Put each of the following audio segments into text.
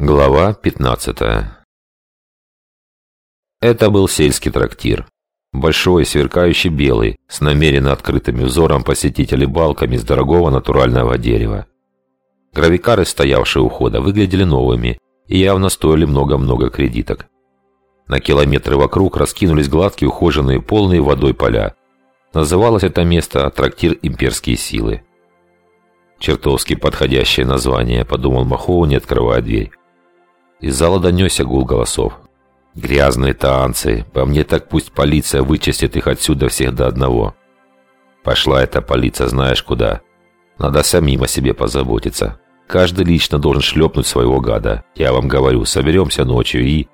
Глава 15 Это был сельский трактир. Большой, сверкающий белый, с намеренно открытыми взором посетителей балками из дорогого натурального дерева. Гравикары, стоявшие у входа, выглядели новыми и явно стоили много-много кредиток. На километры вокруг раскинулись гладкие, ухоженные, полные водой поля. Называлось это место «Трактир имперские силы». «Чертовски подходящее название», — подумал Махоу, не открывая дверь. Из зала донесся гул голосов. «Грязные танцы! По мне так пусть полиция вычистит их отсюда всех до одного!» «Пошла эта полиция знаешь куда. Надо самим о себе позаботиться. Каждый лично должен шлепнуть своего гада. Я вам говорю, соберемся ночью и...»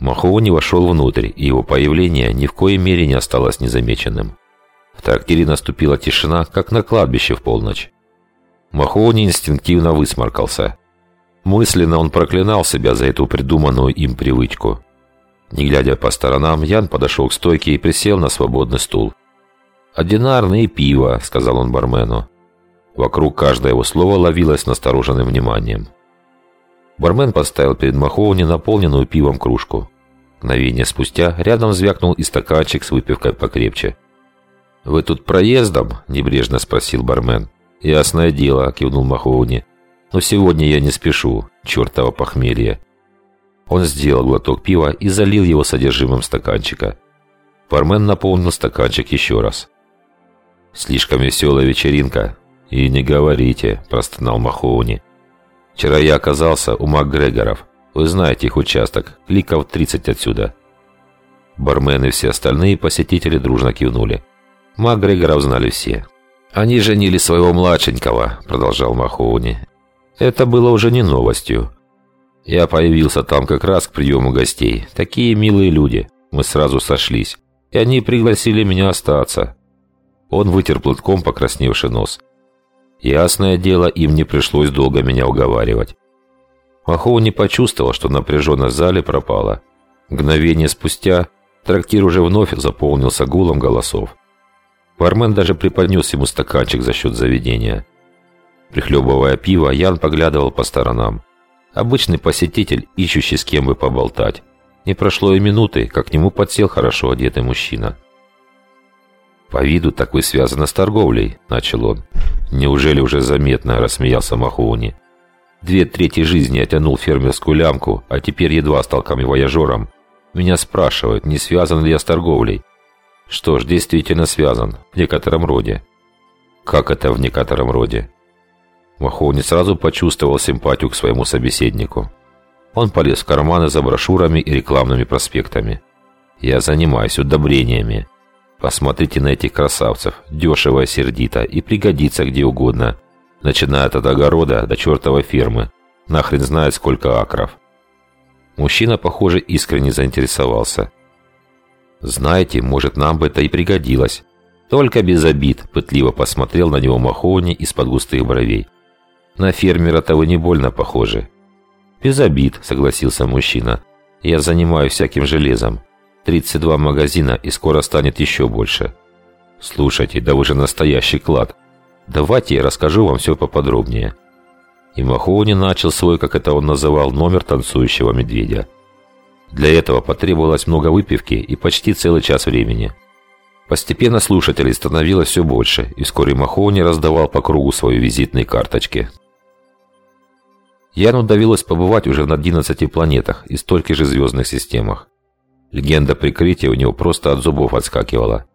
Махоуни вошел внутрь, и его появление ни в коей мере не осталось незамеченным. В трактире наступила тишина, как на кладбище в полночь. Махоуни инстинктивно высморкался. Мысленно он проклинал себя за эту придуманную им привычку. Не глядя по сторонам, Ян подошел к стойке и присел на свободный стул. «Одинарное пиво», — сказал он бармену. Вокруг каждое его слово ловилось настороженным вниманием. Бармен поставил перед Махоуни наполненную пивом кружку. Мгновение спустя рядом звякнул и стаканчик с выпивкой покрепче. «Вы тут проездом?» – небрежно спросил бармен. «Ясное дело», – кивнул Махоуни. «Но сегодня я не спешу, чертово похмелье». Он сделал глоток пива и залил его содержимым стаканчика. Бармен наполнил стаканчик еще раз. «Слишком веселая вечеринка», «И не говорите», – простонал Махоуни. «Вчера я оказался у МакГрегоров. Вы знаете их участок, кликов 30 отсюда». Бармен и все остальные посетители дружно кивнули. МакГрегоров знали все. «Они женили своего младшенького», – продолжал Махоуни. «Это было уже не новостью. Я появился там как раз к приему гостей. Такие милые люди. Мы сразу сошлись. И они пригласили меня остаться». Он вытер платком покрасневший нос. Ясное дело, им не пришлось долго меня уговаривать. Махоу не почувствовал, что напряженность в зале пропала. Мгновение спустя трактир уже вновь заполнился гулом голосов. Бармен даже преподнес ему стаканчик за счет заведения. Прихлебывая пиво, Ян поглядывал по сторонам. Обычный посетитель, ищущий с кем бы поболтать. Не прошло и минуты, как к нему подсел хорошо одетый мужчина. «По виду такой связано с торговлей», – начал он. «Неужели уже заметно?» – рассмеялся Махоуни. «Две трети жизни оттянул фермерскую лямку, а теперь едва стал камевояжером. Меня спрашивают, не связан ли я с торговлей. Что ж, действительно связан, в некотором роде». «Как это в некотором роде?» Махоуни сразу почувствовал симпатию к своему собеседнику. Он полез в карманы за брошюрами и рекламными проспектами. «Я занимаюсь удобрениями», Посмотрите на этих красавцев, дешево и сердито, и пригодится где угодно. Начиная от огорода до чертовой фермы. Нахрен знает сколько акров. Мужчина, похоже, искренне заинтересовался. «Знаете, может, нам бы это и пригодилось». Только без обид, пытливо посмотрел на него Махоуни из-под густых бровей. «На фермера-то вы не больно похожи». «Без обид», — согласился мужчина. «Я занимаюсь всяким железом. 32 магазина и скоро станет еще больше. Слушайте, да вы же настоящий клад. Давайте я расскажу вам все поподробнее. И Махоуни начал свой, как это он называл, номер танцующего медведя. Для этого потребовалось много выпивки и почти целый час времени. Постепенно слушателей становилось все больше, и вскоре Махоуни раздавал по кругу свои визитные карточки. Яну довелось побывать уже на 11 планетах и стольких же звездных системах. Легенда прикрытия у него просто от зубов отскакивала.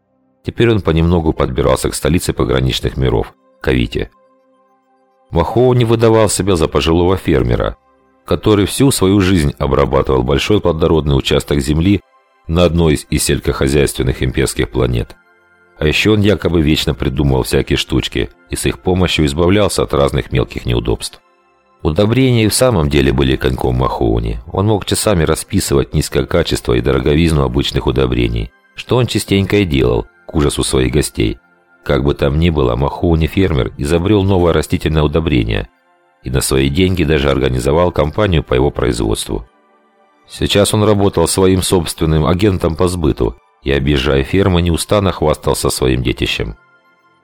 Теперь он понемногу подбирался к столице пограничных миров – Кавите. Махоу не выдавал себя за пожилого фермера, который всю свою жизнь обрабатывал большой плодородный участок земли на одной из сельскохозяйственных имперских планет. А еще он якобы вечно придумывал всякие штучки и с их помощью избавлялся от разных мелких неудобств. Удобрения и в самом деле были коньком Махоуни. Он мог часами расписывать низкое качество и дороговизну обычных удобрений, что он частенько и делал, к ужасу своих гостей. Как бы там ни было, Махоуни фермер изобрел новое растительное удобрение и на свои деньги даже организовал компанию по его производству. Сейчас он работал своим собственным агентом по сбыту и, объезжая фермы, неустанно хвастался своим детищем.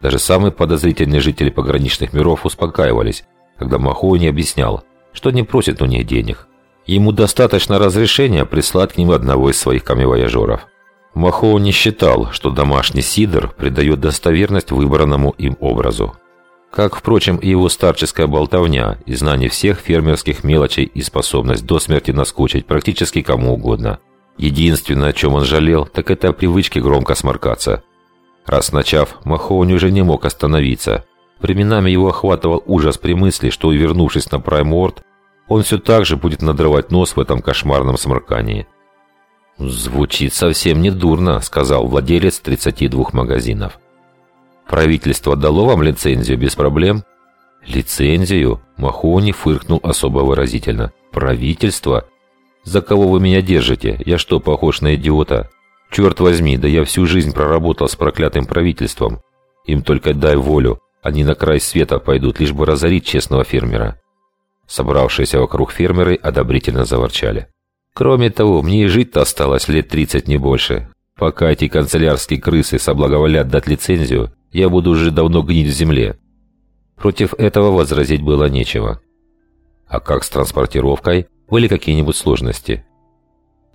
Даже самые подозрительные жители пограничных миров успокаивались, когда Махоуни объяснял, что не просит у них денег. Ему достаточно разрешения прислать к ним одного из своих камевояжеров. Махоу не считал, что домашний сидр придает достоверность выбранному им образу. Как, впрочем, и его старческая болтовня и знание всех фермерских мелочей и способность до смерти наскучить практически кому угодно. Единственное, о чем он жалел, так это о привычке громко сморкаться. Раз начав, Махоуни уже не мог остановиться. Временами его охватывал ужас при мысли, что, вернувшись на Прайморд, он все так же будет надрывать нос в этом кошмарном сморкании. «Звучит совсем недурно», — сказал владелец 32 магазинов. «Правительство дало вам лицензию без проблем?» «Лицензию?» — Махоуни фыркнул особо выразительно. «Правительство? За кого вы меня держите? Я что, похож на идиота?» Черт возьми, да я всю жизнь проработал с проклятым правительством. Им только дай волю, они на край света пойдут, лишь бы разорить честного фермера. Собравшиеся вокруг фермеры одобрительно заворчали. Кроме того, мне и жить-то осталось лет 30 не больше. Пока эти канцелярские крысы соблаговолят дать лицензию, я буду уже давно гнить в земле. Против этого возразить было нечего. А как с транспортировкой? Были какие-нибудь сложности?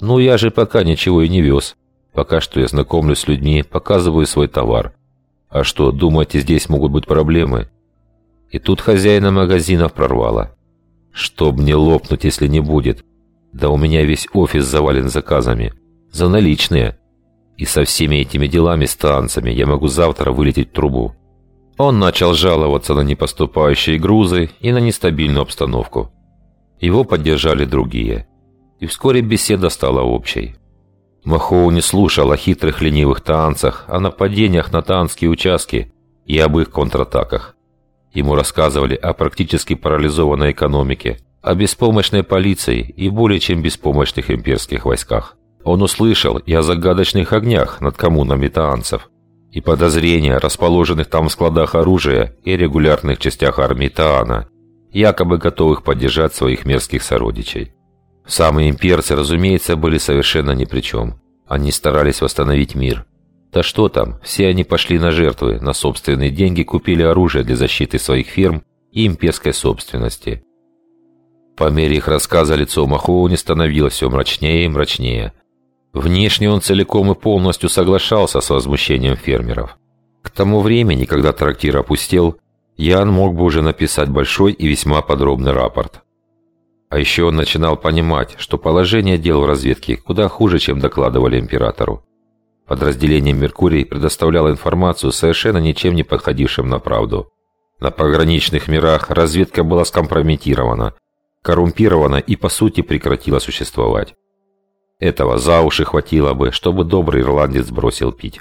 Ну, я же пока ничего и не вез. Пока что я знакомлюсь с людьми, показываю свой товар. А что, думаете, здесь могут быть проблемы? И тут хозяина магазинов прорвало. Чтоб не лопнуть, если не будет. Да у меня весь офис завален заказами. За наличные. И со всеми этими делами с танцами я могу завтра вылететь в трубу. Он начал жаловаться на непоступающие грузы и на нестабильную обстановку. Его поддержали другие. И вскоре беседа стала общей. Махоу не слушал о хитрых ленивых танцах, о нападениях на танские участки и об их контратаках. Ему рассказывали о практически парализованной экономике, о беспомощной полиции и более чем беспомощных имперских войсках. Он услышал и о загадочных огнях над коммунами таанцев, и подозрения, расположенных там в складах оружия и регулярных частях армии Таана, якобы готовых поддержать своих мерзких сородичей. Самые имперцы, разумеется, были совершенно ни при чем. Они старались восстановить мир. Да что там, все они пошли на жертвы, на собственные деньги купили оружие для защиты своих ферм и имперской собственности. По мере их рассказа лицо Махоуни становилось все мрачнее и мрачнее. Внешне он целиком и полностью соглашался с возмущением фермеров. К тому времени, когда трактир опустел, Ян мог бы уже написать большой и весьма подробный рапорт. А еще он начинал понимать, что положение дел в разведке куда хуже, чем докладывали императору. Подразделение «Меркурий» предоставляло информацию, совершенно ничем не подходившим на правду. На пограничных мирах разведка была скомпрометирована, коррумпирована и, по сути, прекратила существовать. Этого за уши хватило бы, чтобы добрый ирландец бросил пить.